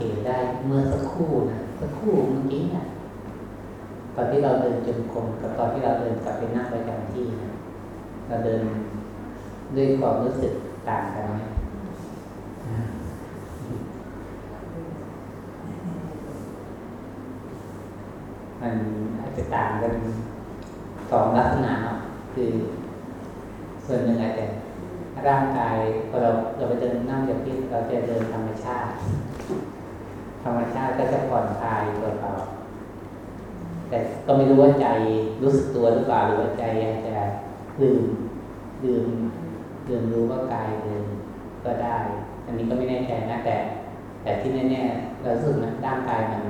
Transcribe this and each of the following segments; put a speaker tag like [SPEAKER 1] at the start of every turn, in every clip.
[SPEAKER 1] เกตได้เมื่อสักครู่นะสักครู่เมื่อกี้นะตอนที่เราเดินจงกรมกับตอนที่เราเดินกลับไปนั่งประจำที่นะเราเดินด้วยความรู้สึกต่างกันไหมมันอาจจะต่างกันสองลักษณะเนาะคือ ส่วนหนึ่งอาจจะร่างกายพอเราเราไปเดินนั่งจากที่เราจะเดินธรรมชาติ ธรรมชาติก็จะผ่อนคลายตัวเราแต่ก็ไม่รู้ว่าใจรู้สึกตัวหรือเปล่าหรือว่าใจอาจจะลืมลืมลืมรู้ว่ากายเดินก็ได้ อันนี้ก็ไม่แน่ใจนะแต่ แต่ที่แน่ๆเราสึกนะร่างกายมัน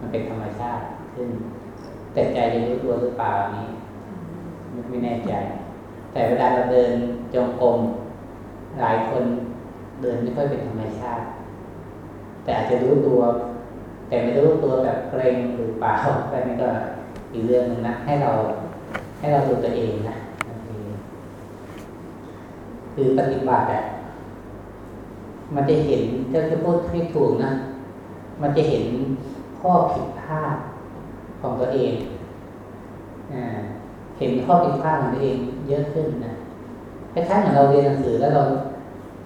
[SPEAKER 1] มันเป็นธรรมชาติขึ้น แต่ใจจะรู้ตัวหรือเปล่านี้ไม่แน่ใจ แต่เวลาเราเดินจงกรมหลายคนเดินไม่ค่อยเป็นธรรมชาติ แต่อาจจะรู้ตัว แต่ไม่รู้ตัวแบบเกรงหรือเปล่าแต่นี่ก็อีกเรื่องหนึ่งนะให้เราให้เราดูตัวเองนะคือปฏิบัติอะมันจะเห็นจะจะพูดให้ถูกนะ มันจะเห็นข้อผิดพลาดของตัวเองอ่าเห็นข้อผิดพลาดของตัวเองเยอะขึ้นนะคล้ายๆเหมือนเราเรียนหนังสือแล้วเรา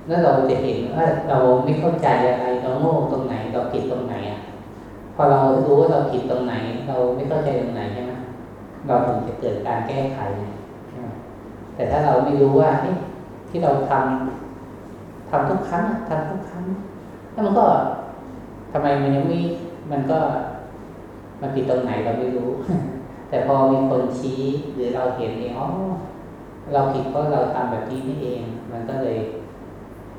[SPEAKER 1] แล้วเราจะเห็นว่าเราไม่เข้าใจอะไร โง่ตรงไหนเราผิดตรงไหนอะพอเรารู้ว่าเราผิดตรงไหน เราไม่เข้าใจตรงไหนใช่ไหมเราถึงจะเกิดการแก้ไขแต่ถ้าเราไม่รู้ว่าที่เราทำทำทุกครั้งทำทุกครั้งแล้วมันก็ทำไมมันยังไม่มันก็มันผิดตรงไหนเราไม่รู้ แต่พอมีคนชี้หรือเราเห็นเองอ๋อเราผิดเพราะเราทำแบบนี้นี่เอง มันก็เลย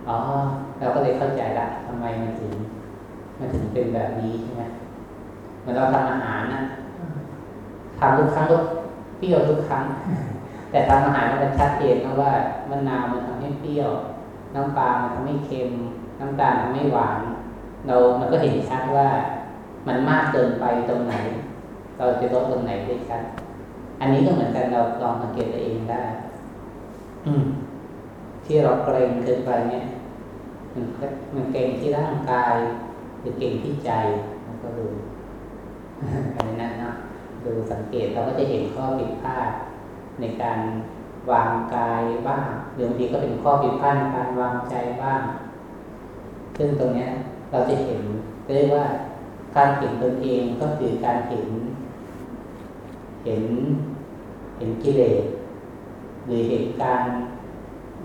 [SPEAKER 1] อ๋อเราก็เลยเข้าใจละทำไมมันถึงมันถึงเป็นแบบนี้ใช่ไหมเหมือนเราทำอาหารนะทำทุกครั้งทุกเปรี้ยวทุกครั้ง แต่ทำอาหารมันชัดเจนนะว่ามะนาวมันทำให้เปรี้ยว น้ำปลามันทำให้เค็ม น้ำตาลทำให้หวาน เรา มันก็เห็นชัดว่ามันมากเกินไปตรงไหน เราจะลดตรงไหนได้ชัดอันนี้ก็เหมือนกันเราลองสังเกตตัวเองได้ อืที่เราเกรงเกินไปเนี่ย มันมันเกรงที่ร่างกายหรือเกรงที่ใจมันก็ดูอันนี้นะเนาะดูสังเกตเราก็จะเห็นข้อผิดพลาดในการวางกายบ้างหรือบางทีก็เป็นข้อผิดพลาดในการวางใจบ้าง ซึ่งตรงนี้เราจะเห็นเรียกว่าการเห็นตนเองก็คือการเห็น เห็นเห็นกิเลสหรือเห็นการ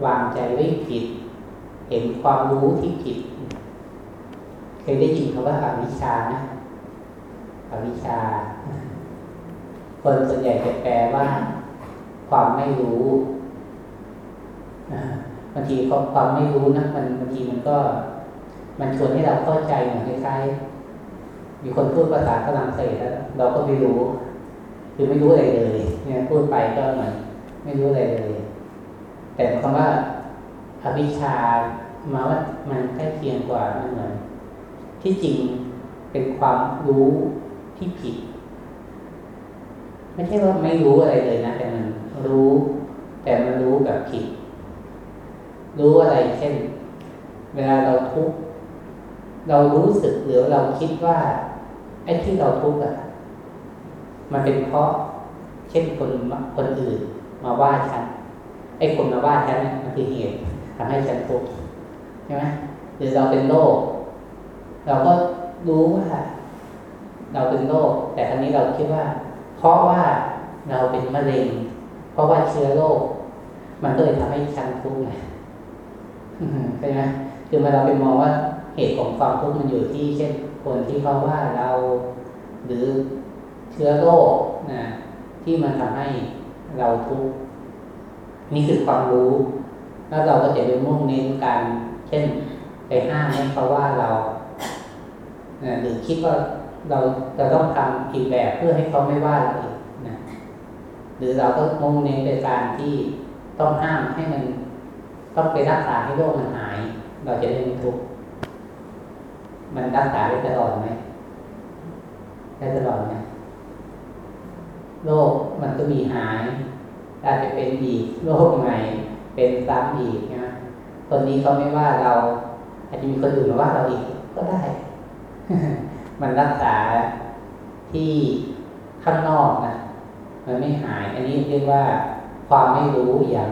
[SPEAKER 1] วางใจไว้ผิด เห็นความรู้ที่ผิด เคยได้ยินคำว่าอวิชานะอวิชชา คนส่วนใหญ่จะแปลว่า ความไม่รู้บางทีความไม่รู้นะมันบางทีมันก็ มันชวนให้เราเข้าใจเหมือนคล้ายๆมีคนพูดภาษาฝรั่งเศสแล้วเราก็ไม่รู้ คือไม่รู้อะไรเลย เนี่ยพูดไปก็เหมือนไม่รู้อะไรเลย แต่คำว่า อวิชามาว่ามันใกล้เคียงกว่ามันเหมือนที่จริงเป็นความรู้ที่ผิด ไม่ใช่ว่าไม่รู้อะไรเลยนะ แต่มันรู้ แต่มันรู้แบบผิด รู้อะไรเช่น เวลาเราทุกข์เรารู้สึกหรือเราคิดว่าไอ้ที่เราทุกข์อะมันเป็นเพราะ เช่นคนคนอื่นมาว่าฉันไอ้คนมาว่าฉันนี่มันคือเหตุ ทำให้ฉันทุกข์ใช่ไหมหรือเราเป็นโรคเราก็รู้ว่าเราเป็นโรคแต่ครั้นี้เราคิดว่า เพราะว่าเราเป็นมะเร็ง เพราะว่าเชื้อโรคมันก็เลยทำให้ฉันทุกข์ไงใช่ไหมคือมาเราไปมองว่าเหตุของความทุกข์มันอยู่ที่เช่นคนที่เขาว่าเราหรือเชื้อโรคนะที่มันทำให้เราทุกข์นี่คือความรู้ แล้วเราก็จะไปมุ่งเน้นการเช่นไปห้ามให้เขาว่าเราหรือคิดว่าเราจะต้องทำอีกแบบเพื่อให้เขาไม่ว่าเราอีกนะหรือเราก็มุ่งเน้นในการที่ต้องห้ามให้มันต้องไปรักษาให้โรคมันหาย เราจะได้ไม่ทุกข์มันรักษาได้ตลอดไหมได้ตลอดไหมโรคมันก็มีหายอาจจะเป็นอีกโรคใหม่ เป็นซ้ำอีกนะคนนี้เขาไม่ว่าเรา อาจจะมีคนอื่นมาว่าเราอีกก็ได้ มันรักษาที่ข้างนอกนะมันไม่หาย อันนี้เรียกว่าความไม่รู้อย่าง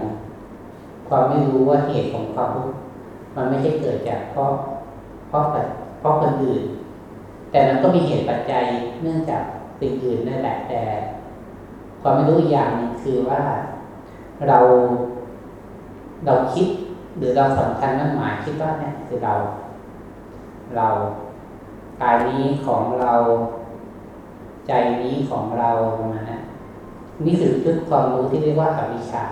[SPEAKER 1] ความไม่รู้ว่าเหตุของความทุกข์มันไม่ใช่เกิดจากเพราะเพราะเพราะคนอื่น แต่มันก็มีเหตุปัจจัยเนื่องจากสิ่งอื่นนั่นแหละแต่ ความไม่รู้อย่างนึงคือว่าเรา เราคิดหรือเราสำคัญมั่นหมายคิดว่าเนี่ยคือเรา เรากายนี้ของเรา ใจนี้ของเราประมาณนั้นนี่คือชุดความรู้ที่เรียกว่าอวิชชา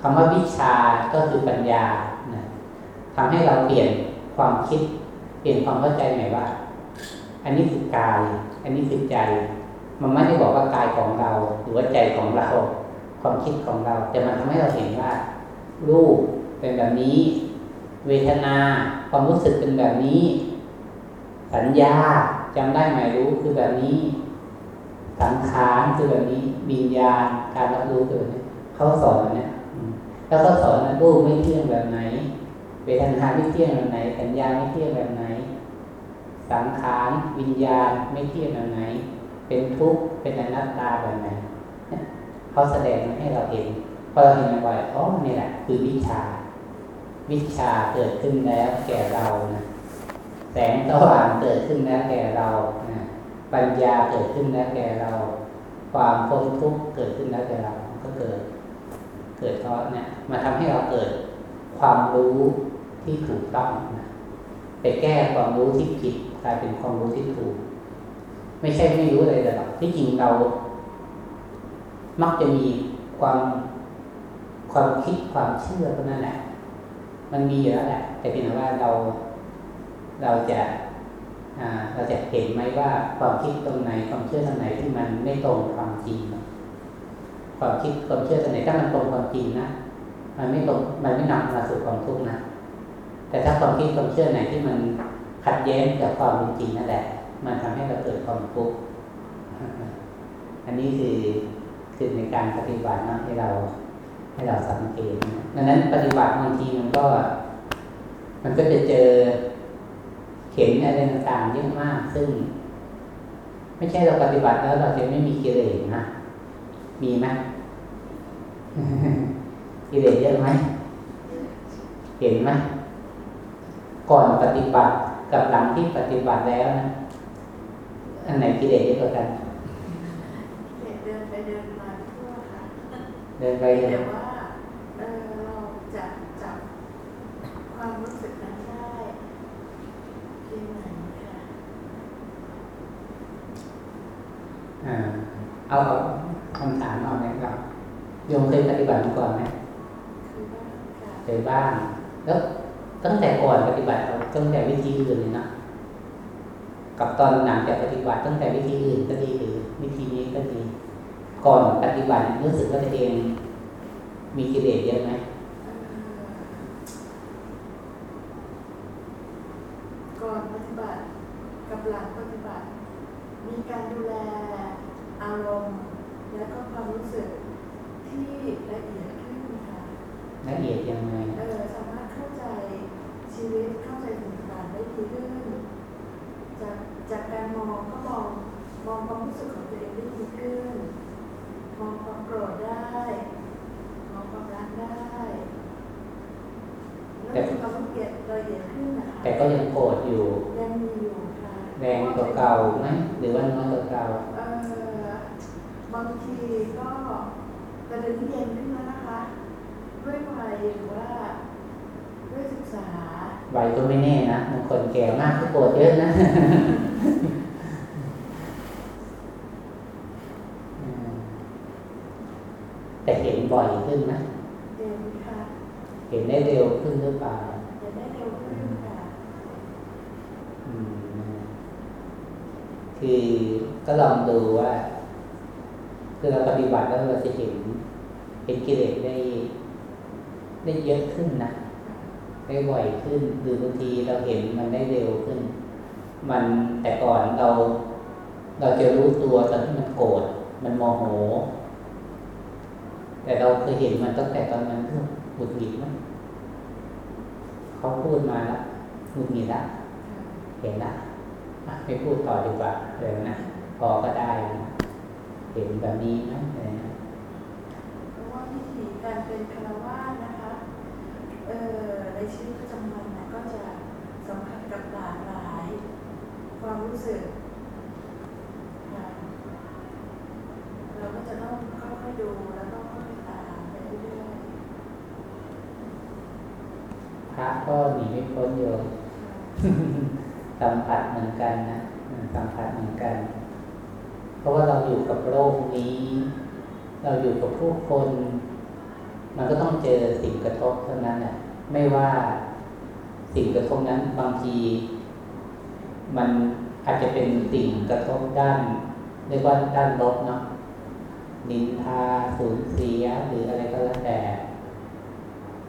[SPEAKER 1] คำว่าวิชาก็คือปัญญานะทำให้เราเปลี่ยนความคิด เปลี่ยนความเข้าใจใหม่ว่า อันนี้คือกาย อันนี้คือใจ มันไม่ได้บอกว่ากายของเรา หรือว่าใจของเรา ความคิดของเรา แต่มันทำให้เราเห็นว่า รูปเป็นแบบนี้ เวทนาความรู้สึกเป็นแบบนี้ สัญญาจำได้ไหมรู้คือแบบนี้ สังขารคือแบบนี้วิญญาณการรับรู้คือแบบนี้เขาสอนเนี่ยแล้วก็สอนรูปไม่เที่ยงแบบไหน เวทนาไม่เที่ยงแบบไหน สัญญาไม่เที่ยงแบบไหน สังขารวิญญาณไม่เที่ยงแบบไหน เป็นทุกข์เป็นอนัตตาแบบไหนเขาแสดงให้เราเห็น พอเราเห็นบ่อยอ๋อนี่แหละคือวิชา วิชาเกิดขึ้นแล้วแก่เรานะแสงสว่างเกิดขึ้นแล้วแก่เรานะปัญญาเกิดขึ้นแล้วแก่เรา ความพ้นทุกข์เกิดขึ้นแล้วแก่เรา ก็เกิด เกิดเพราะเนี่ยมาทำให้เราเกิดความรู้ที่ถูกต้องนะไปแก้ความรู้ที่ผิดกลายเป็นความรู้ที่ถูก ไม่ใช่ไม่รู้อะไรแต่หรอกที่จริงเรา มักจะมีความ ความคิดความเชื่อเท่านั้นแหละ มันมีอยู่แล้วแหละ แต่เพียงแต่ว่าเราเราจะเราจะเห็นไหมว่าความคิดตรงไหนความเชื่อตรงไหนที่มันไม่ตรงความจริง ความคิดความเชื่อตรงไหนถ้ามันตรงความจริงนะมันไม่ตรงมันไม่นำมาสู่ความทุกข์นะแต่ถ้าความคิดความเชื่อไหนที่มันขัดแย้งกับความเป็นจริงนั่นแหละ มันทำให้เราเกิดความทุกข์อันนี้คือคือในการปฏิบัตินะให้เรา ให้เราสังเกตดังนั้นปฏิบัติบางทีมันก็ มันก็จะเจอเข็นอะไรต่างๆเยอะมาก ซึ่ง ไม่ใช่เราปฏิบัติแล้วเราจะไม่มีกิเลสนะ มีไหมกิเลสเยอะไหมเห็นไหมก่อนปฏิบัติกับหลังที่ปฏิบัติแล้วนะอันไหนกิเลสเยอะกว่ากัน
[SPEAKER 2] เดินไปเดินมา
[SPEAKER 1] เดินไป
[SPEAKER 2] แต่ว่าเออเราจะจับความรู้สึกนั้นได้ที่ไหนคะ
[SPEAKER 1] อ่าเอาคำถามเอาไหมครับโยมเคยปฏิบัติมาก่อนไหมเคยบ้างแล้วตั้งแต่ก่อนปฏิบัติเราตั้งแต่วิธีอื่นเลยนะกับตอนหลังจากปฏิบัติตั้งแต่วิธีอื่นก็ดีหรือวิธีนี้ก็ดี ก่อนปฏิบัติรู้สึกว่าตัวเองมีกิเลสเยอะไหม
[SPEAKER 2] เอ่อก่อนปฏิบัติกับหลังปฏิบัติ มีการดูแลอารมณ์ และก็ความรู้สึกที่ละเอียดขึ้นค่ะ
[SPEAKER 1] ละเอียดยังไง
[SPEAKER 2] เออสามารถเข้าใจชีวิตเข้าใจสิ่งต่างๆได้ดีขึ้นจากจากการมองก็มองมองความรู้สึกของตัวเองได้ดีขึ้น มองความโกรธได้ มองความรักได้แล้วมีความละเอียดละเอียดขึ้นนะคะ
[SPEAKER 1] แต่ก็ยังโกรธอยู่
[SPEAKER 2] ยังมีอยู่ค่ะ
[SPEAKER 1] แรงกว่าเก่าไหมหรือว่าน้อยกว่าเก่า
[SPEAKER 2] เออบางทีก็ประเด็นที่เย็นขึ้นแล้วนะคะ ด้วยวัยหรือว่าด้วยศึกษา
[SPEAKER 1] วัยก็ไม่แน่นะบางคนแก่มากก็โกรธเยอะนะ อืมแต่เห็นบ่อย ขึ้นนะ
[SPEAKER 2] เด่นค่ะ
[SPEAKER 1] เห็นได้เร็วขึ้นหรือเปล่า
[SPEAKER 2] จะได้เร็วขึ้นค่ะ
[SPEAKER 1] อืมคือก็ลองดูว่าคือเราปฏิบัติแล้วเราจะเห็นเห็นกิเลสได้ได้เยอะขึ้นนะได้บ่อยขึ้นหรือบางทีเราเห็นมันได้เร็วขึ้น มันแต่ก่อนเรา เราจะรู้ตัวตอนที่มันโกรธมันโมโห แต่เราเคยเห็นมันตั้งแต่ตอนมันหงุดหงิดมั้งเขาพูดมาแล้วหงุดหงิดละเห็นละไม่พูดต่อดีกว่าเลยนะพอก็ได้นะเห็นแบบนี้ไหมอะไรนะ
[SPEAKER 2] เพราะว่าวิถีการเป็นคารวาสนะคะเอ่อในชีวิตประจำวันนะก็จะสัมผัสกับหลากหลาย ความรู้สึกค่ะเราก็จะต้องค่อยๆดูแล้วก็ค่อยๆตามไปเรื่อย
[SPEAKER 1] พระ ก็หนีไม่พ้นโยม
[SPEAKER 2] ๆค่ะ
[SPEAKER 1] สัมผัสเหมือนกันนะอืมสัมผัสเหมือนกัน เพราะว่าเราอยู่กับโลกนี้ เราอยู่กับผู้คน มันก็ต้องเจอสิ่งกระทบเท่านั้นแหละไม่ว่าสิ่งกระทบนั้นบางที มันอาจจะเป็นสิ่งกระทบด้านเรียกว่าด้านลบเนาะนินทาสูญเสียหรืออะไรก็แล้วแต่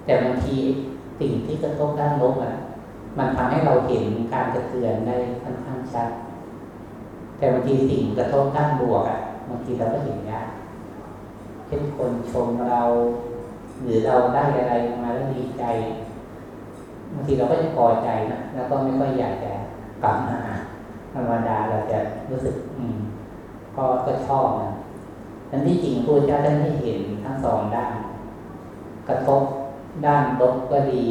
[SPEAKER 1] แต่บางที สิ่งที่กระทบด้านลบอะ มันทำให้เราเห็นการกระเทือนได้ค่อนข้างชัด แต่บางทีสิ่งกระทบด้านบวกอะบางทีเราก็เห็นยากเช่นคนชมเรา หรือเราได้อะไรมาแล้วดีใจบางทีเราก็จะพอใจนะแล้วก็ไม่ค่อยอยากจะกลับมาธรรมดาเราจะรู้สึก อืมก็ก็ชอบนะทั้นที่จริงพระเจ้าท่านให้เห็นทั้งสองด้านกระทบ ด้านลบก็ดี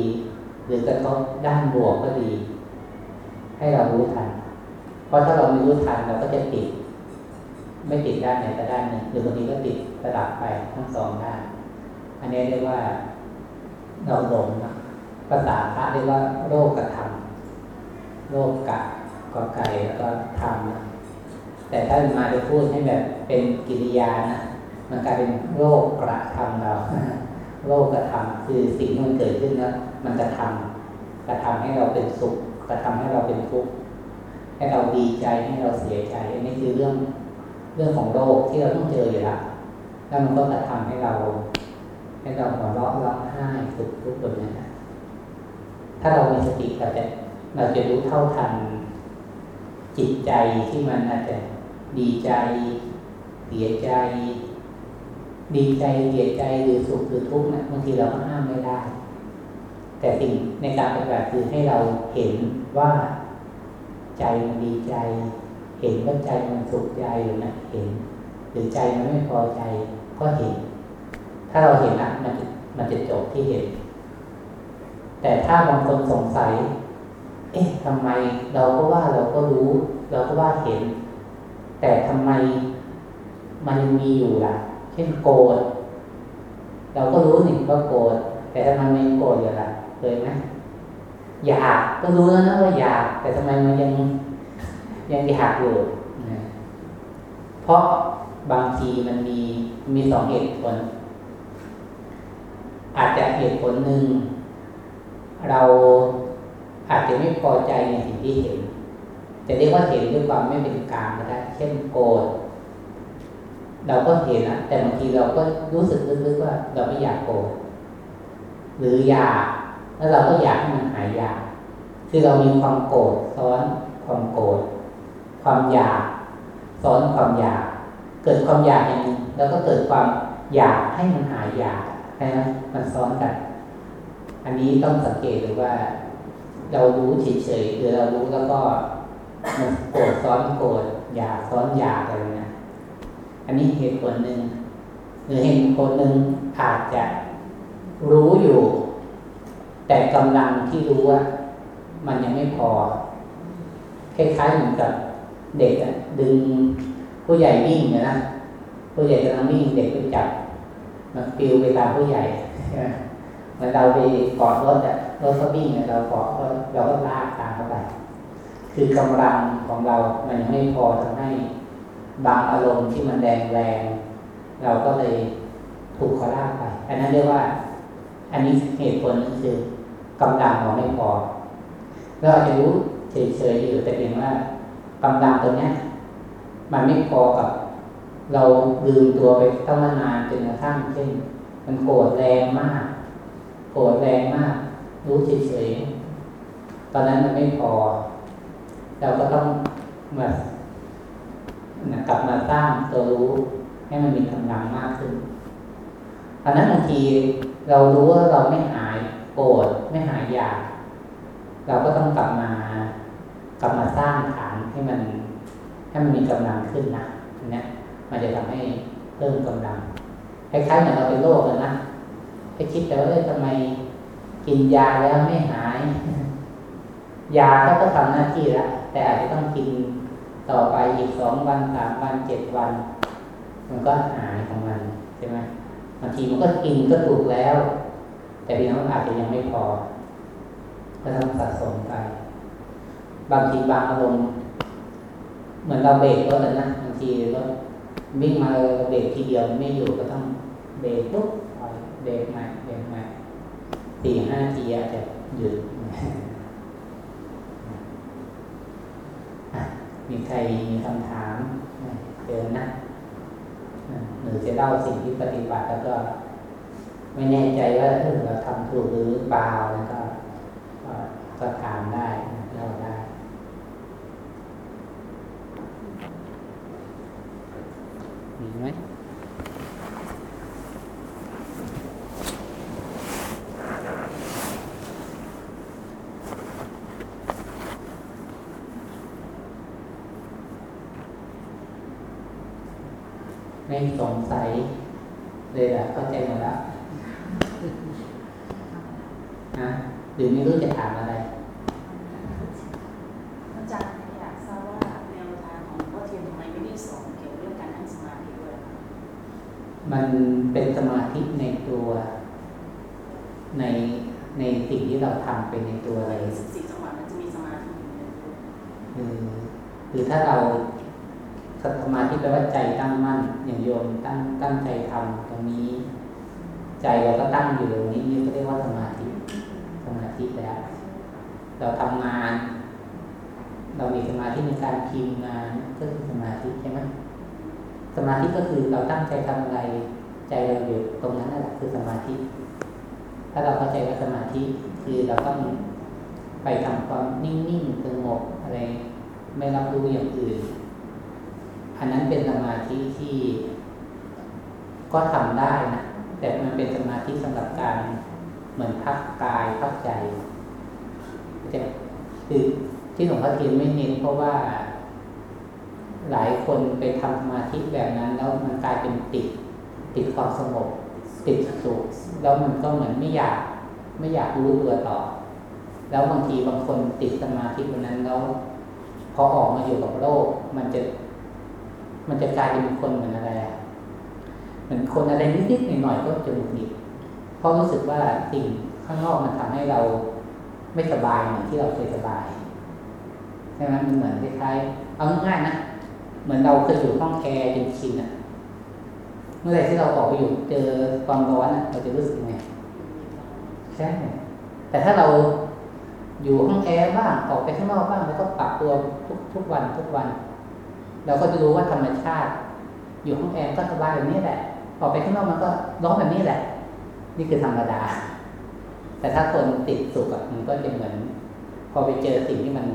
[SPEAKER 1] หรือกระทบด้านบวกก็ดี ให้เรารู้ทัน เพราะถ้าเราไม่รู้ทันเราก็จะติด ไม่ติดด้านไหนก็ด้านหนึ่งหรือบางทีก็ติดระดับไปทั้งสองด้าน อันนี้เรียกว่าเราหลงนะภาษาพระเรียกว่าโรคกระทำโรคกะกอไก่แล้วก็ทำนะแต่ถ้ามาจะพูดให้แบบเป็นกิริยานะมันกลายเป็นโรคกระทำเรา โรคกระทำคือสิ่งที่มันเกิดขึ้นแล้วมันกระทำกระทำให้เราเป็นสุขกระทำให้เราเป็นทุกข์ให้เราดีใจให้เราเสียใจอันนี้คือเรื่องเรื่องของโรคที่เราต้องเจออยู่ละแล้วมันก็กระทำให้เรา ให้เราหัวเราะร้องไห้สุขทุกข์แบบนี้นะถ้าเรามีสติเราจะเราจะรู้เท่าทันจิตใจที่มันอาจจะดีใจ เสียใจ ดีใจเสียใจหรือสุขหรือทุกข์นะบางทีเราก็ห้ามไม่ได้ แต่สิ่งในการปฏิบัติคือให้เราเห็นว่าใจมันดีใจ เห็นว่าใจมันสุขใจหรือนะเห็น หรือใจมันไม่พอใจก็เห็น ถ้าเราเห็นนะมันจะมันจะจบที่เห็น แต่ถ้าบางคนสงสัย เอ๊ะทำไมเราก็ว่าเราก็รู้ เราก็ว่าเห็น แต่ทำไมมันยังมีอยู่ล่ะ ช่นโกรธเราก็รู้นี่ว่าโกรธแต่ทำไมมันยังโกรธอยู่ล่ะเคยไหมอยากก็รู้แล้วนะว่าอยาก แต่ทำไมมันยังยังอยากอยู่นะเพราะบางทีมันมีมีสองเหตุผล อาจจะเหตุผลหนึ่งเราอาจจะไม่พอใจในสิ่งที่เห็น จะเรียกว่าเห็นด้วยความไม่เป็นกลางก็ได้ เช่นโกรธ เราก็เห็นนะแต่บางทีเราก็รู้สึกลึกๆว่า เราไม่อยากโกรธหรืออยากแล้วเราก็อยากให้มันหายอยาก คือเรามีความโกรธซ้อนความโกรธความอยากซ้อนความอยาก เกิดความอยากอย่างนึงแล้วก็เกิดความอยากให้มันหายอยากใช่ไหมมันซ้อนกัน อันนี้ต้องสังเกตดูว่า เรารู้เฉยๆหรือเรารู้แล้วก็มันโกรธซ้อนโกรธอยากซ้อนอยากอะไร อันนี้เหตุผลหนึ่งหรือเหตุผลหนึ่งอาจจะรู้อยู่ แต่กำลังที่รู้ว่ามันยังไม่พอ คล้ายๆเหมือนกับเด็กดึงผู้ใหญ่วิ่งนะผู้ใหญ่กำลังวิ่งเด็กไปจับมันปิวไปตามผู้ใหญ่เหมือนเราไปกอดรถอะรถเขาวิ่งเราเกาะก็เราก็ลากตามเข้าไปคือกำลังของเรามันยังไม่พอทำให้ บางอารมณ์ที่มันแรงแรงๆเราก็เลยถูกเขาลากไป อันนั้นเรียกว่า อันนี้เหตุผลก็คือกำลังเราไม่พอเราอาจจะรู้เฉยๆอยู่แต่เพียงว่ากำลังตัวเนี้ยมันไม่พอกับ เราลืมตัวไปตั้งนานจนกระทั่งเช่น มันโกรธแรงมาก โกรธแรงมาก รู้เฉยๆตอนนั้นมันไม่พอ เราก็ต้องมา นะกลับมาสร้างตัวรู้ให้มันมีกำลังมากขึ้นตอนนั้นบางทีเรารู้ว่าเราไม่หายโกรธไม่หายอยาก เราก็ต้องกลับมากลับมาสร้างฐานให้มันให้มันมีกำลังขึ้นนะนเนี้ยมันจะทำให้เพิ่มกำลังคล้ายๆเหมือนเราเป็นโรคอะนะไปคิดแต่ว่าทำไมกินยาแล้วไม่หาย ยาเขาก็ทำหน้าที่แล้วแต่อาจจะต้องกิน ต่อไปอีกสองวันสามวันเจ็ดวัน มันก็หายของมันใช่ไหมบางทีมันก็กินก็ถูกแล้ว แต่เพียงว่าอาจจะยังไม่พอ ก็ต้องสะสมไป บางทีบางอารมณ์เหมือนเราเบรกรถอะนะบางทีรถวิ่งมาเบรกทีเดียวไม่อยู่ก็ต้องเบรกปุ๊บเบรกใหม่เบรกใหม่สี่ห้าทีอาจจะหยุด อะ มีใครมีคำถามเจอนนะหรือจะเล่าสิ่งที่ปฏิบัติแล้วก็ ไม่แน่ใจว่าเออเราทำถูกหรือเปล่าแล้วก็ก็ถามได้เล่าได้มีไหม ไม่สงสัยเลยแหละเข้าใจหมดแล้วนะหรือไม่รู้จะถามอะไร
[SPEAKER 3] อาจารย์อยากทราบว่าแนวทางของพ่อเทียนทำไมไม่ได้สอนเกี่ยวกับเรื่องการนั่งสมาธิด้วยคะ
[SPEAKER 1] มันเป็นสมาธิในตัวในในสิ่งที่เราทำไปในตัว
[SPEAKER 3] ใน
[SPEAKER 1] เลย
[SPEAKER 3] สิบสี่จังหวัดมันจะมีสมาธิอยู่ในตัว
[SPEAKER 1] คือคือถ้าเราส มาธิแปลว่าใจตั้งมั่นอย่างโยมตั้งตั้งใจทำตรงนี้ ใจเราก็ตั้งอยู่ตรงนี้นี่ก็เรียกว่าสมาธิสมาธิแล้ว เราทำงาน เรามีสมาธิในการพิมพ์งานก็คือสมาธิใช่ไหมสมาธิก็คือเราตั้งใจทำอะไร ใจเราอยู่ตรงนั้นนั่นแหละคือสมาธิ ถ้าเราเข้าใจว่าสมาธิคือเราต้องไปทำความนิ่งๆสงบอะไร ไม่รับรู้อย่างอื่น อันนั้นเป็นสมาธิที่ ก็ทำได้นะแต่มันเป็นสมาธิสำหรับการเหมือนพักกายพักใจจะคือที่หลวงพ่อเทียนไม่เน้นเพราะว่าหลายคนไปทำสมาธิแบบนั้นแล้วมันกลายเป็นติด ติดความสงบติดสุขแล้วมันก็เหมือนไม่อยาก ไม่อยากรู้ตัวต่อ แล้วบางทีบางคนติดสมาธิวันนั้นแล้วพอออกมาอยู่กับโลก มันจะ มันจะกลายเป็นคนเหมือนอะไรอะเหมือนคนอะไรนิดๆหน่อยๆก็จะหงุดหงิดเพราะรู้สึกว่าสิ่งข้างนอกมันทำให้เราไม่สบายเหมือนที่เราเคยสบายใช่ไหมมันเหมือนคล้ายๆเอาง่ายๆนะเหมือนเราเคยอยู่ห้องแอร์จนชินอะเมื่อไหร่ที่เราออกไปอยู่เจอความร้อนอะเราจะรู้สึกไงใช่แต่ถ้าเราอยู่ห้องแอร์บ้างออกไปข้างนอกบ้างแล้วก็ปรับตัวทุกทุกวันทุกวัน เราก็จะรู้ว่าธรรมชาติ อยู่ห้องแอร์ก็สบายแบบนี้แหละ ออกไปข้างนอกมันก็ร้อนแบบนี้แหละ นี่คือธรรมดา แต่ถ้าคนติดสุขอะมันก็จะเหมือน พอไปเจอสิ่งที่มัน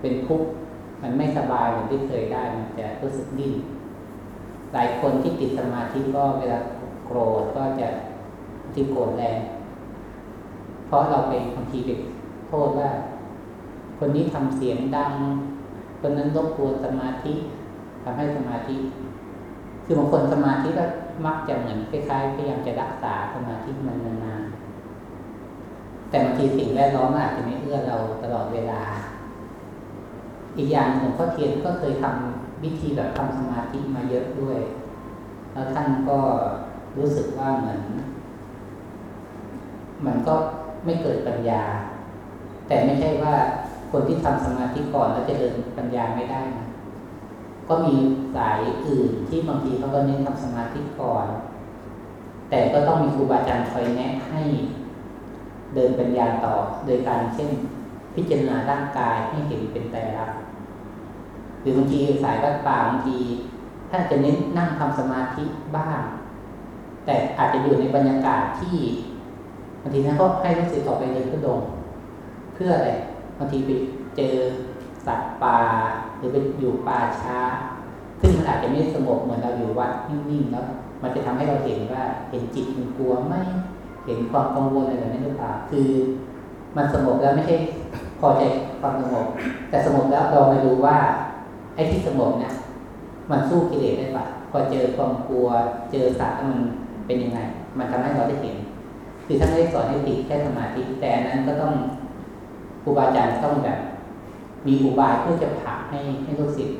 [SPEAKER 1] เป็นทุกข์มันไม่สบายเหมือนที่เคยได้มันจะรู้สึกดิ้นหลายคนที่ติดสมาธิก็เวลาโกรธก็จะที่โกรธแรงเพราะเราไปบางทีไปโทษว่า คนนี้ทำเสียงดัง คนนั้นรบกวนสมาธิทำให้สมาธิ คือบางคนสมาธิก็มักจะเหมือนคล้ายๆพยายามจะรักษาสมาธิมันนานๆแต่บางทีสิ่งแวดล้อมอาจจะไม่เอื้อเราตลอดเวลา อีกอย่างหลวงพ่อเทียนก็เคยทำวิธีแบบทำสมาธิมาเยอะด้วย แล้วท่านก็รู้สึกว่าเหมือน มันก็ไม่เกิดปัญญา แต่ไม่ใช่ว่า คนที่ทำสมาธิก่อนแล้วจะเดินปัญญาไม่ได้นะก็มีสายอื่นที่บางทีเขาก็เน้นทำสมาธิก่อน แต่ก็ต้องมีครูบาอาจารย์คอยแนะให้เดินปัญญาต่อโดยการเช่น พิจารณาร่างกายให้เห็นเป็นไตรลักหรือบางทีสายวัดป่าบางทีท่านจะเน้นนั่งทำสมาธิบ้าง แต่อาจจะอยู่ในบรรยากาศที่บางทีท่านก็ให้ลูกศิษย์ออกไปเดินขึ้นลงเพื่ออะไรางทีไปเจอสัตว์ป่าหรือไปอยู่ป่าช้า ซึ่งมันอาจจะไม่สงบเหมือนเราอยู่วัดนิ่งๆแล้วมันจะทำให้เราเห็นว่าเห็นจิตมันกลัวไหมเห็นความกังวลอะไรแบบนี้หรือเปล่าคือ มันสงบแล้วไม่ใช่พอใจความสงบ แต่สงบแล้วเรามาดูว่าไอ้ที่สงบเนี่ยมันสู้กิเลสได้ปะพอเจอความกลัว เจอสัตว์มันเป็นยังไง มันทำให้เราได้เห็น คือท่านไม่ได้สอนให้ติดแค่สมาธิแต่อันนั้นก็ต้อง ครูบาอาจารย์ต้องแบบ มีอุบายเพื่อจะผลักให้ให้ลูกศิษย์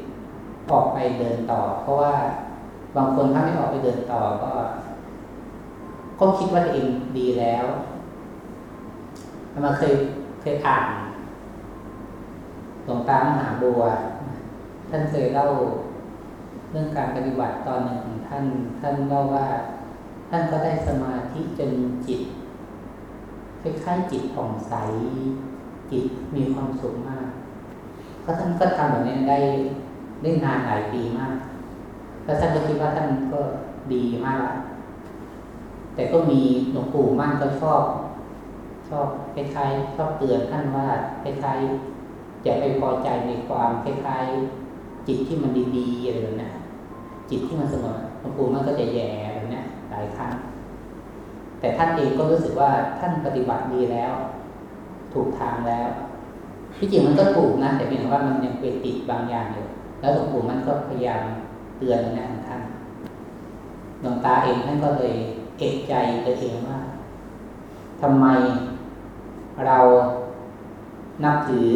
[SPEAKER 1] ออกไปเดินต่อ เพราะว่าบางคนถ้าไม่ออกไปเดินต่อก็ก็คิดว่าตัวเองดีแล้วมาเคยเคยอ่านหลวงตามหาบัว ท่านเคยเล่าเรื่องการปฏิบัติตอนหนึ่งของท่านท่านเล่าว่า ท่านก็ได้สมาธิจนจิตคล้ายๆจิตผ่องใส จิตมีความสุขมากก็ท่านก็ทำแบบนี้ได้ได้นานหลายปีมากแล้วท่านก็คิดว่าท่านก็ดีมากแล้วแต่ก็มีหลวงปู่มั่นก็ชอบ ชอบคล้ายๆชอบเตือนท่านว่าคล้ายๆอย่าไปพอใจในความคล้ายๆจิตที่มันดีๆอะไรแบบนี้จิตที่มันสงบหลวงปู่มั่นก็จะแย่แบบนี้หลายครั้งแต่ท่านเองก็รู้สึกว่าท่านปฏิบัติดีแล้ว ถูกทางแล้วที่จริงมันก็ถูกนะแต่เพียงแต่ว่ามันยังเป็นติดบางอย่างอยู่แล้วหลวงปู่มันก็พยายามเตือนนี้ของท่านหลวงตาเองท่านก็เลยเอกใจตัวเองว่าทำไมเรานับถือ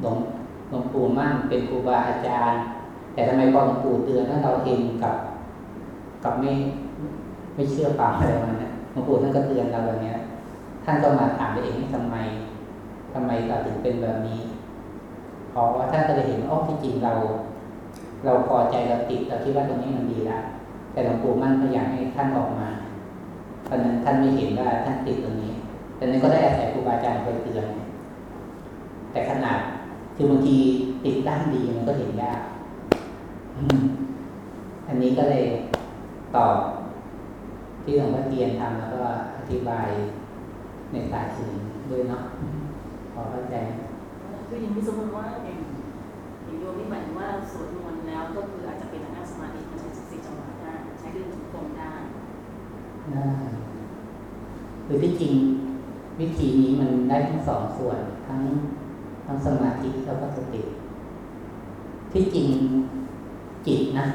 [SPEAKER 1] หลวงหลวงปู่มั่นเป็นครูบาอาจารย์ แต่ทำไมพอหลวงปู่เตือนแล้วเราเองกับกับไม่ไม่เชื่อฟังอะไรมันนะหลวงปู่ท่านก็เตือนเราแบบนี้ย ท่านก็มาถามตัวเองว่าทำไมทำไมเราถึงเป็นแบบนี้เพราะว่าท่านก็เลยเห็นว่าอ๋อที่จริงเรา เราพอใจเราติดเราคิดว่าตรงนี้มันดีล้วแต่หลวงปู่มั่นพยายามให้ท่านออกมาตอนนั้นท่านไม่เห็นว่าท่านติดตรงนี้แต่นั้นก็ได้อาศัยครูบาอาจารย์คอยเตือนแต่ขนาดคือบางทีติดด้านดีมันก็เห็นยากอันนี้ก็เลยตอบที่หลวงพ่อเทียนทำแล้วก็อธิบาย ในสายอื่นด้วยเนาะพอเข้าใจ
[SPEAKER 3] คืออย่างที่สมมติว่าอย่างอย่างโยมนี่หมายถึงว่าสวดมนต์แล้วก็คืออาจจะเป็นนั่งสมาธิมันใช้สิบสี่จังหวะได้ใช้เรื่องถึงตรงได้
[SPEAKER 1] ได้คือที่จริงวิธีนี้มันได้ทั้งสองส่วนทั้งทั้งสมาธิแล้วก็สติที่จริงจิตนะ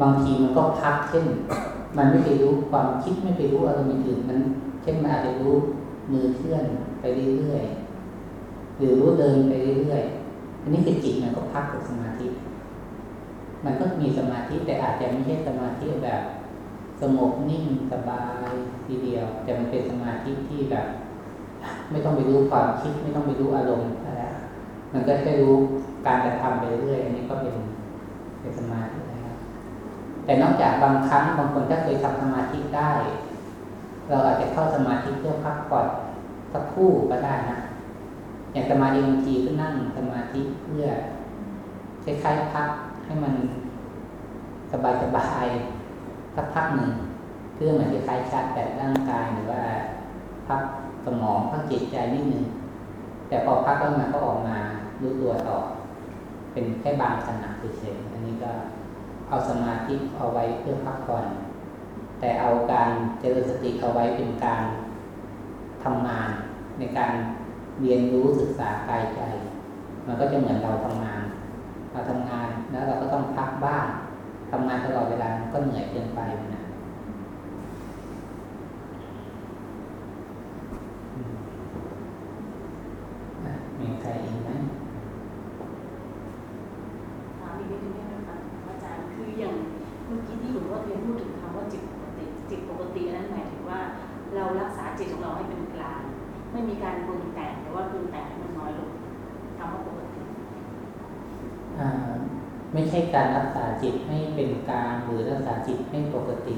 [SPEAKER 1] บางทีมันก็พักเช่น มันไม่ไปรู้ความคิดไม่ไปรู้อารมณ์อื่นมันเช่นมันอาจจะรู้มือเคลื่อนไปเรื่อยๆหรือรู้เดินไปเรื่อยๆอันนี้คือจิตมันก็พักกับสมาธิ มันก็มีสมาธิแต่อาจจะไม่ใช่สมาธิแบบสงบนิ่งสบายทีเดียว แต่มันเป็นสมาธิที่แบบ ไม่ต้องไปรู้ความคิด ไม่ต้องไปรู้อารมณ์อะไรมันก็แค่รู้การกระทำไปเรื่อยอันนี้ก็เป็นเป็นสมาธินะครับแต่นอกจากบางครั้งบางคนถ้าเคยทำสมาธิได้ เราอาจจะเข้าสมาธิเพื่อพักผ่อนสักคู่ก็ได้นะ อย่างสมาธิบางทีก็นั่งสมาธิเพื่อคล้ายๆพักให้มันสบายๆสักพักหนึ่งเพื่อเหมือนคล้ายๆชาร์จแบตร่างกายหรือว่า พักสมองพักจิตใจนิดนึงแต่พอพักแล้วมันก็ออกมารู้ตัวต่อ เป็นแค่บางขณะเฉยๆอันนี้ก็เอาสมาธิเอาไว้เพื่อพักผ่อน แต่เอาการเจริญสติเอาไว้เป็นการทำงาน ในการเรียนรู้ศึกษากายใจ มันก็จะเหมือนเราทำงาน เราทำงานแล้วเราก็ต้องพักบ้างทำงานตลอดเวลานก็เหนื่อยเกินไปนะอืมอะมีใครอีกไหม
[SPEAKER 3] ถามอีกนิดนึงได้ไหมคะอาจารย์คืออย่างเมื่อกี้ที่หลวงพ่อเทียนพูดถึงคำว่าจิตปกติ จิตปกติอันนั้นหมายถึงว่า เรารักษาจิตของเราให้เป็นกลาง ไม่มีการปรุงแต่งแต่ว่าปรุงแต่งให้มันน้อยลงคำว่าปกติ
[SPEAKER 1] อ่าไม่ใช่การรักษาจิตให้เป็นกลางหรือรักษาจิตให้ปกติ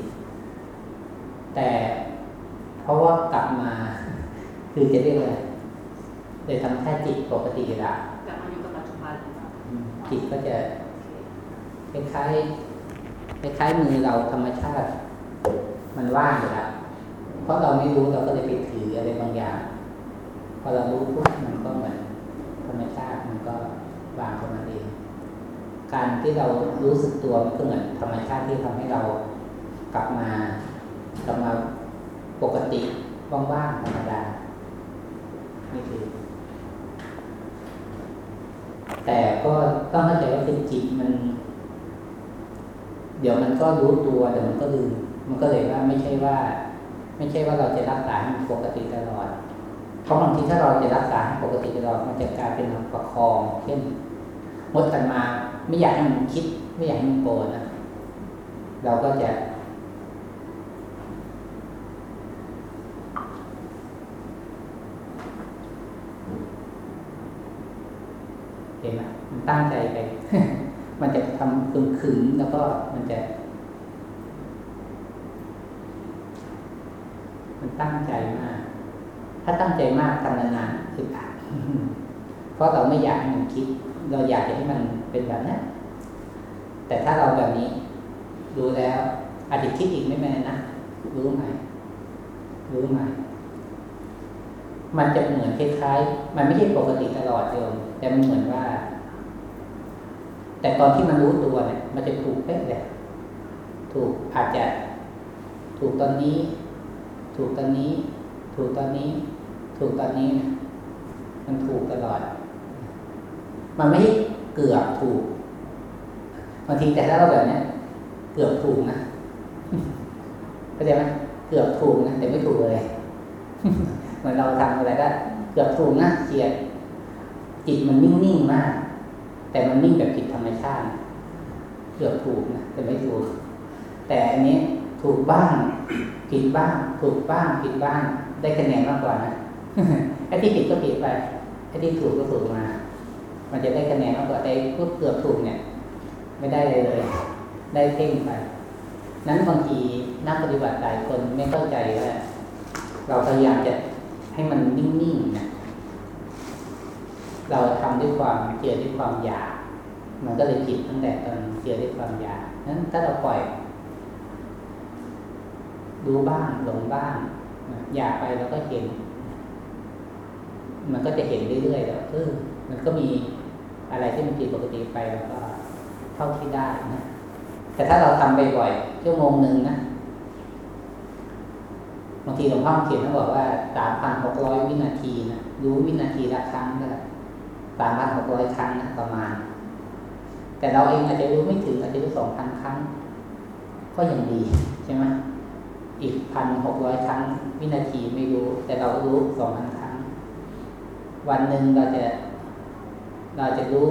[SPEAKER 1] แต่เพราะว่ากลับมา คือจะเรียกอะไรเลยทำแค่จิตปกติละ
[SPEAKER 3] กลับมาอยู่กับปัจจุบัน
[SPEAKER 1] อืมจิตก็จะคล้ายๆคล้ายๆมือเราธรรมชาติ มันว่างอยู่ละเพราะเราไม่รู้เราก็เลยไปถืออะไรบางอย่าง พอเรารู้ปุ๊บมันก็เหมือนธรรมชาติมันก็วางของมันเอง การที่เรารู้สึกตัวมันก็เหมือนธรรมชาติที่ทำให้เรากลับมากลับมาปกติว่างๆธรรมดานี่คือแต่ก็ต้องเข้าใจว่าเป็นจิตมัน เดี๋ยวมันก็รู้ตัวแต่มันก็ลืมมันก็เลยว่าไม่ใช่ว่า ไม่ใช่ว่าเราจะรักษาให้ปกติตลอดเพราะบางทีถ้าเราจะรักษาให้ปกติตลอดมันจะกลายเป็นประคอง เช่นมดกันมา ไม่อยากให้มันคิด ไม่อยากให้มันโกรธนะเราก็จะ เห็นไหมมันตั้งใจไป มันจะทำคึมขึงแล้วก็มันจะ มันตั้งใจมาก ถ้าตั้งใจมากทำนานๆคืออัดเพราะเราไม่อยากให้มันคิด เราอยากจะให้มันเป็นแบบนั้นแต่ถ้าเราแบบนี้รู้แล้วอาจจะคิดอีกไม่แม่นะรู้ไหมรู้ไหมมันจะเหมือนคล้ายๆ มันไม่ใช่ปกติตลอดโยมแต่มันเหมือนว่า แต่ตอนที่มันรู้ตัวเนี่ย มันจะถูกเป๊ะเลยถูกอาจจะ ถูกตอนนี้ ถูกตอนนี้ ถูกตอนนี้ ถูกตอนนี้ มันถูกตลอด มันไม่เกือบถูกบางทีแต่ถ้าเราแบบเนี้ยเกือบถูกนะเข้าใจไหมเกือบถูกนะแต่ไม่ถูกเลยเหมือนเราทำอะไรก็เกือบถูกนะเฉียดจิตมันนิ่งๆมาก แต่มันนิ่งแบบผิดธรรมชาติ เกือบถูกนะแต่ไม่ถูก แต่อันนี้ถูกบ้าง ผิดบ้าง ถูกบ้าง ผิดบ้าง ได้คะแนนมากกว่านะไอ้ที่ผิดก็ผิดไปไอ้ที่ถูกก็ถูกมา มันจะได้คะแนนมากกว่าแต่พวกเกือบถูกเนี่ย ไม่ได้เลยเลย ได้เพ่งไปนั้นบางทีนักปฏิบัติหลายคนไม่เข้าใจว่าเราพยายามจะให้มันนิ่งๆนะเราทำด้วยความเจือด้วยความอยากมันก็เลยผิดตั้งแต่ตอนเจือด้วยความอยากนั้นถ้าเราปล่อยรู้บ้างหลงบ้างอยากไปเราก็เห็น มันก็จะเห็นเรื่อยๆแล้วเออมันก็มี อะไรที่มันผิดปกติไปแล้วก็เท่าที่ได้นะแต่ถ้าเราทำบ่อยๆชั่วโมงหนึ่งนะบางทีหลวงพ่อเขียนเขาบอกว่าสามพันหกร้อยวินาทีนะรู้วินาทีละครั้งก็สามพันหกร้อยครั้งนะประมาณ แต่เราเองอาจจะรู้ไม่ถึงอาจจะรู้สองพันครั้ง ก็ยังดีใช่ไหมอีกพันหกร้อยครั้ง วินาทีไม่รู้ แต่เรารู้สองพันครั้ง วันหนึ่งเราจะ เราจะรู้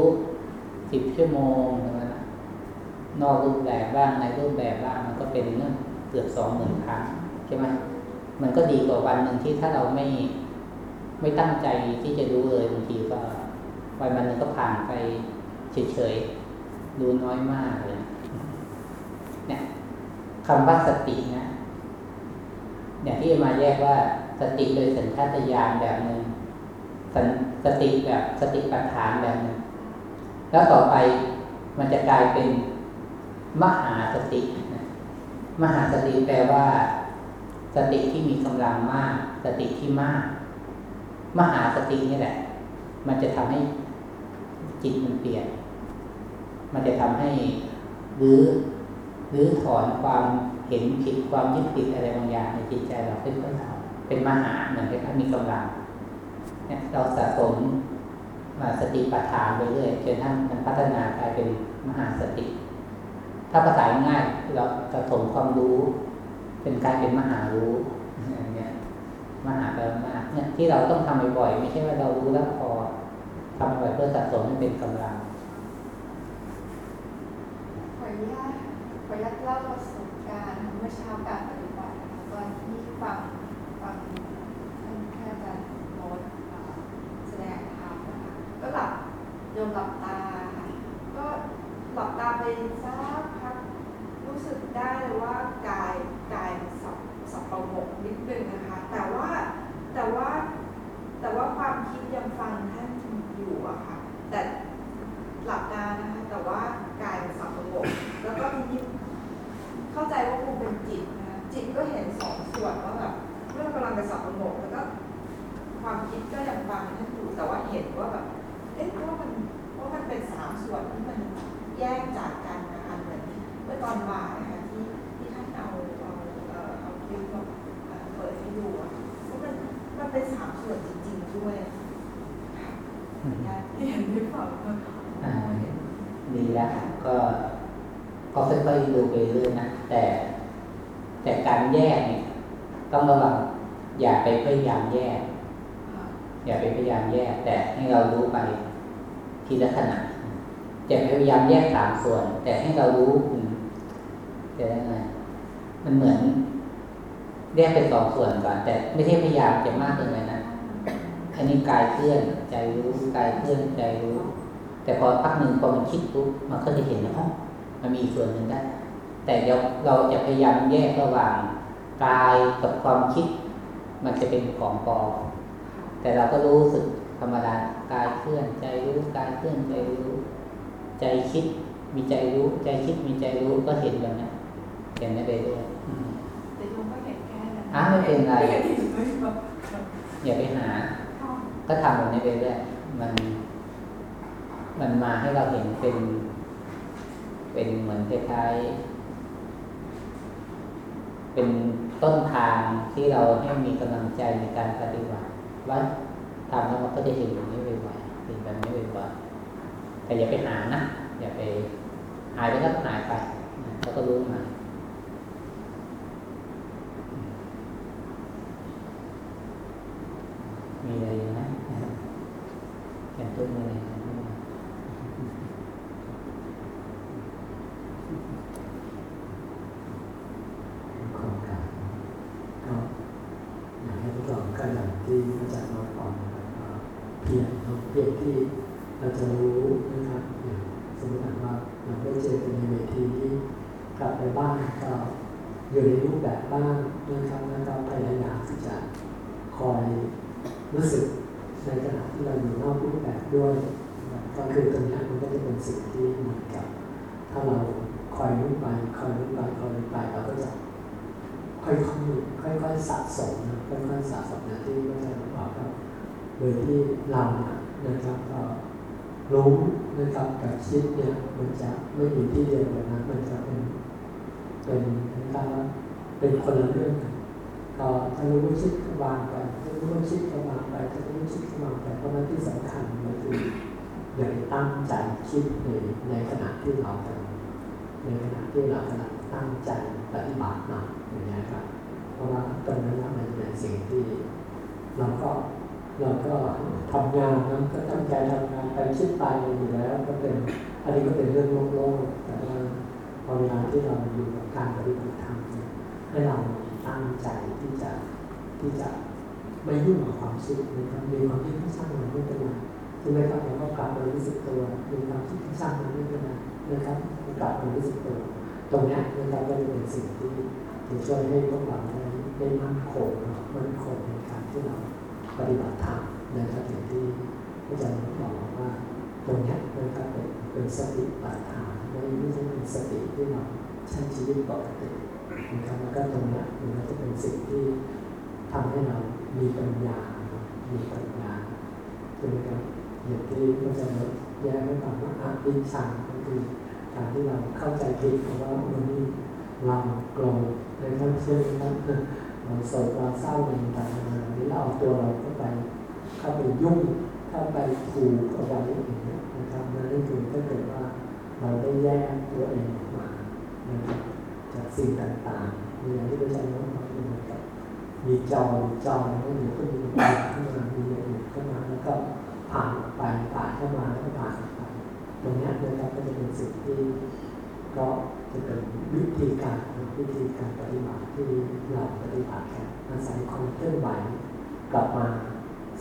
[SPEAKER 1] สิบชั่วโมงอย่างนั้นะนอกรูปแบบบ้างในรูปแบบบ้างมันก็เป็นเนื่องเกือบสองหมื่นครั้งใช่ไหมมันก็ดีกว่าวันหนึ่งที่ถ้าเราไม่ไม่ตั้งใจที่จะรู้เลยบางทีก็วันวันหนึ่งก็ผ่านไปเฉยๆรู้น้อยมากเลยเนี่ยคำว่าสตินะอย่างที่มาแยกว่าสติโดยสัญชาตญาณแบบหนึ่ง สสติแบบสติปัฏฐานแบบนึงแล้วต่อไปมันจะกลายเป็นมหาสตินะมหาสติแปลว่า สติที่มีกำลังมาก สติที่มาก มหาสตินี่แหละ มันจะทำให้จิตมันเปลี่ยน มันจะทำให้รื้อรื้อถอนความเห็นผิดความยึดติดอะไรบางอย่างในจิตใจเราค่อยๆทำเป็นมหาเหมือนกับมีกำลัง เนี่ยเราสะสมมาสติปัฏฐานไปเรื่อยจนทั้งมันพัฒนากลายเป็นมหาสติ ถ้าภาษาง่ายเราสะสมความรู้ เป็นกายเป็นมหารู้เนี่ยมหาแปลว่ามากเนี่ยที่เราต้องทำบ่อยๆไม่ใช่ว่าเรารู้แล้วพอทำบ่อยเพื่อสะสมให้เป็นกำลัง
[SPEAKER 2] ขออนุญาตขออนุญาตเล่าประสบการณ์เมื่อเช้าการปฏิบัติตอนที่ฟังฟังท่านแค่อาจารย์โน้ตอ่าแสดงธรรมนะคะก็หลับโยมหลับตาค่ะก็หลับตาไปสักพักรู้สึกได้เลยว่ากายกายสับสับประงกนิดนึงนะคะ แต่ว่าแต่ว่าแต่ว่าความคิดยังฟังท่านอยู่อะค่ะ แต่หลับตานะคะ แต่ว่ากายมันสับประงกแล้วก็ทีนี้เข้าใจว่าคงเป็นจิตนะคะจิตก็เห็นสองส่วนว่าแบบเมื่อกำลังจะสับประงกแล้วก็ ความคิดก็ยังฟังท่านอยู่แต่ว่าเห็นว่าแบบ เอ๊ะว่ามันว่ามันเป็นสามส่วนที่มันแยกจากกันนะคะเหมือนเมื่อตอนบ่ายนะคะที่ที่ท่านเอาเอาเอ่อเอาคลิปมาเอ่อเปิดให้ดูอะว่ามันมันเป็นสามส่วนจริง ๆ ด้วยค่ะที่เห็นได้ฟังว่า
[SPEAKER 1] อ่าดีแล้วก็ก็ค่อยๆดูไปเรื่อยนะแต่ แต่การแยกเนี่ย ต้องระวังอย่าไปพยายามแยก อย่าไปพยายามแยก แต่ ให้เรารู้ไปทีละขณะอย่าพยายามแยกสามส่วน แต่ให้เรารู้จะได้ไงมันเหมือนแยกเป็นสองส่วนก่อน แต่ไม่ใช่พยายามจะมากเกินไปนะอันนี้กายเคลื่อนใจรู้กายเคลื่อนใจรู้ แต่พอพักหนึ่งพอมันคิดปุ๊บมันก็จะเห็นว่ามันมีอีส่วนหนึ่งได้แต่เราเราจะพยายามแยกระหว่างกายกับความคิด มันจะเป็นของปลอมแต่เราก็รู้สึก ธรรมดากายเคลื่อนใจรู้กายเคลื่อนใจรู้ ใจคิดมีใจรู้ ใจคิดมีใจรู้ก็เห็นแบบนั้นเห็นได้ไปเรื่อยอืม
[SPEAKER 2] แต่โยมก็เห็นแค่นั้น
[SPEAKER 1] อะไม่เป็นไร
[SPEAKER 2] ไม่เห็นไม่เป็นไร
[SPEAKER 1] อย่าไปหา ก็ทำแบบนี้ไปเรื่อยมัน มันมาให้เราเห็นเป็น เป็นเหมือนคล้ายๆเป็นต้นทางที่เราให้มีกำลังใจในการปฏิบัติว่า ทำแล้วมันก็จะเห็นอย่างนี้บ่อยๆเห็นแบบนี้บ่อยๆแต่อย่าไปหานะ อย่าไปหายไปก็หายไปนะแล้วก็รู้มามีอะไรอยู่ไหมแขนตุ้มอะไรแขนตุ้มอะไร
[SPEAKER 4] โครงการก็อยากให้พวกเราก็อย่างที่อาจารย์น้อยบอกนะครับว่าเพียรเนาะเพียรที่เราจะรู้นะครับอย่างสมมติว่าเราได้เจอกันในเวทีที่กลับไปบ้านก็อยู่ในรูปแบบบ้านนะครับแล้วก็พยายามที่จะคอย รู้สึกในขณะที่เราอยู่นอกรูปแบบด้วยก็คือตรงนี้มันก็จะเป็นสิ่งที่เหมือนกับ ถ้าเราคอยรู้ไปคอยรู้ไปคอยรู้ไปเราก็จะค่อยๆค่อยๆสะสมนะค่อยๆสะสมนะที่พระอาจารย์บอกครับโดยที่เรานะนะครับก็รู้นะครับกับคิดเนี่ยมันจะไม่อยู่ที่เดียวกันนะมันจะเป็นเป็นนะครับเป็นคนละเรื่องกัน ก็ถ้ารู้ว่าคิดก็วางไปถ้รู้ว่าคิดก็วางไปถ้รู้ว่าคิดก็วางไปเพราะนั้นที่สำคัญก็คืออย่าไปตั้งใจคิดในในขณะที่เรากำลังในขณะที่เรากำลังตั้งใจปฏิบัติหนักอย่างนี้ครับเพราะว่าตรงนั้นมันเป็นสิ่งที่เราก็เราก็ทำงานนะก็ตั้งใจทำงานไปคิดไปอยู่แล้ว ก็เป็นอันนี้ก็เป็นเรื่องโลกๆแต่ว่าพอเวลาที่เราอยู่กับการปฏิบัติธรรมให้เรา ตั้งใจที่จะที่จะไม่ยุ่งกับความคิดนะครับมีความคิดที่สร้างมันไม่เป็นไรใช่ไหมครับเราก็กลับมารู้สึกตัวมีความคิดที่สร้างมันไม่เป็นไรนะครับกลับมารู้สึกตัวตรงนี้นะครับก็จะเป็นสิ่งที่จะช่วยให้พวกเราได้ได้มั่นคงเนาะมั่นคงในการที่เราปฏิบัติธรรมนะครับอย่างที่อาจารย์บอกว่าตรงนี้นะครับเป็นเป็นสติปัฏฐานไม่ไม่ใช่เป็นสติที่เราใช้ชีวิตปกติ นะครับแล้วก็ตรงเนี้ยมันก็จะเป็นสิ่งที่ทำให้เรามีปัญญามีปัญญาใช่ไหมครับอย่างที่อาจารย์แยกให้ฟังว่าอาวิชาก็คือการที่เราเข้าใจผิดเพราะว่าวันนี้เราโกรธในทั้งเช่นนั้นเราโศกเราเศร้าในต่างๆนานานี้เราเอาตัวเราเข้าไปเข้าไปยุ่งเข้าไปถูกเอาไว้อย่างนี้นะครับนั่นคือถ้าเกิดว่าเราได้แยกตัวเองออกมานะครับ จากสิ่งต่างๆอย่างที่พระอาจารย์บอกว่าเหมือนกับมีจอจอแล้วก็อยู่ก็มีอะไรขึ้นมามีอะไรขึ้นมาแล้วก็ผ่านไปผ่านเข้ามาแล้วก็ผ่านไปตรงนี้นะครับก็จะเป็นสิ่งที่ก็จะเป็นวิธีการวิธีการปฏิบัติที่เราปฏิบัติกันอาศัยความเคลื่อนไหวกลับมา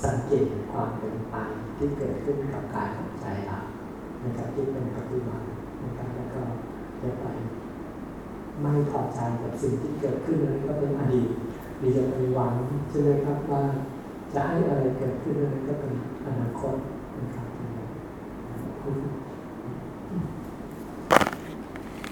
[SPEAKER 4] สังเกตความเป็นไปที่เกิดขึ้นกับกายของใจเรานะครับที่เป็นปฏิบัตินะครับแล้วก็จะไป ไม่พอใจกับสิ่งที่เกิดขึ้นนั้นก็เป็นอดีตมีจะไปหวังใช่ไหมครับว่าจะให้อะไรเกิดขึ้นนั้นก็เป็นอนาคตนะครับ